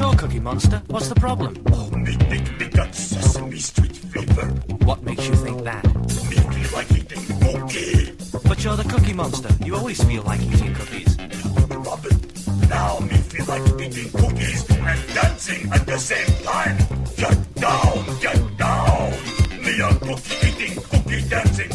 Monster. What's the problem? Oh, me think me got Sesame Street flavor. What makes you think that? Me feel like eating cookie. But you're the Cookie Monster. You always feel like eating cookies. Robin, now me feel like eating cookies and dancing at the same time. Get down, get down. Me a cookie eating, cookie dancing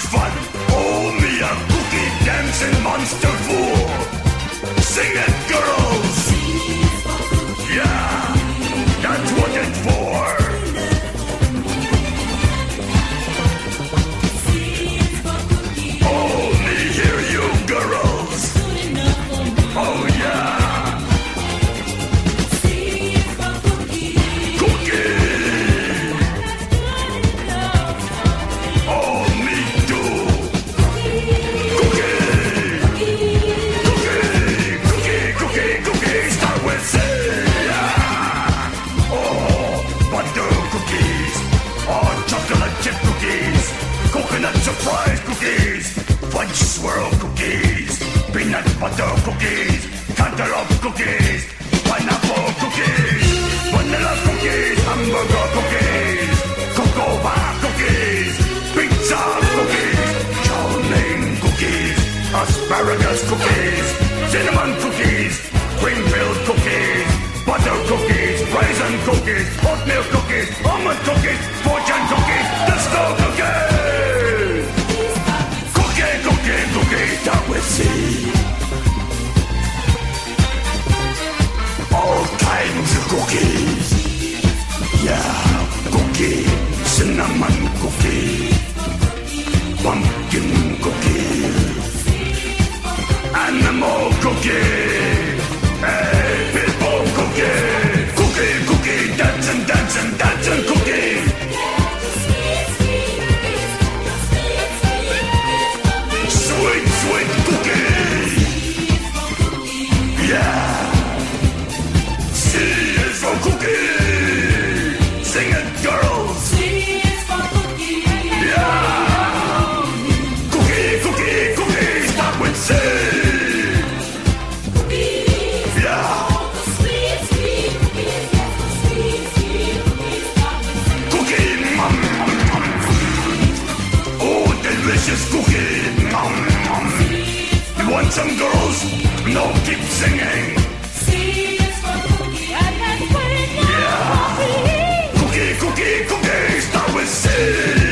much fun. Asparagus cookies. Cinnamon cookies. Cream filled cookies. Butter cookies. Raisin cookies. Oatmeal cookies. Almond cookies. Fortune cookies. Disco cookies. Cookie, cookie, cookie. Start with C. All kinds of cookies. Yeah, cookie, cinnamon cookie, Sweet, Some girls? No, keep singing. Yeah. Cookie, cookie, cookie. Start with C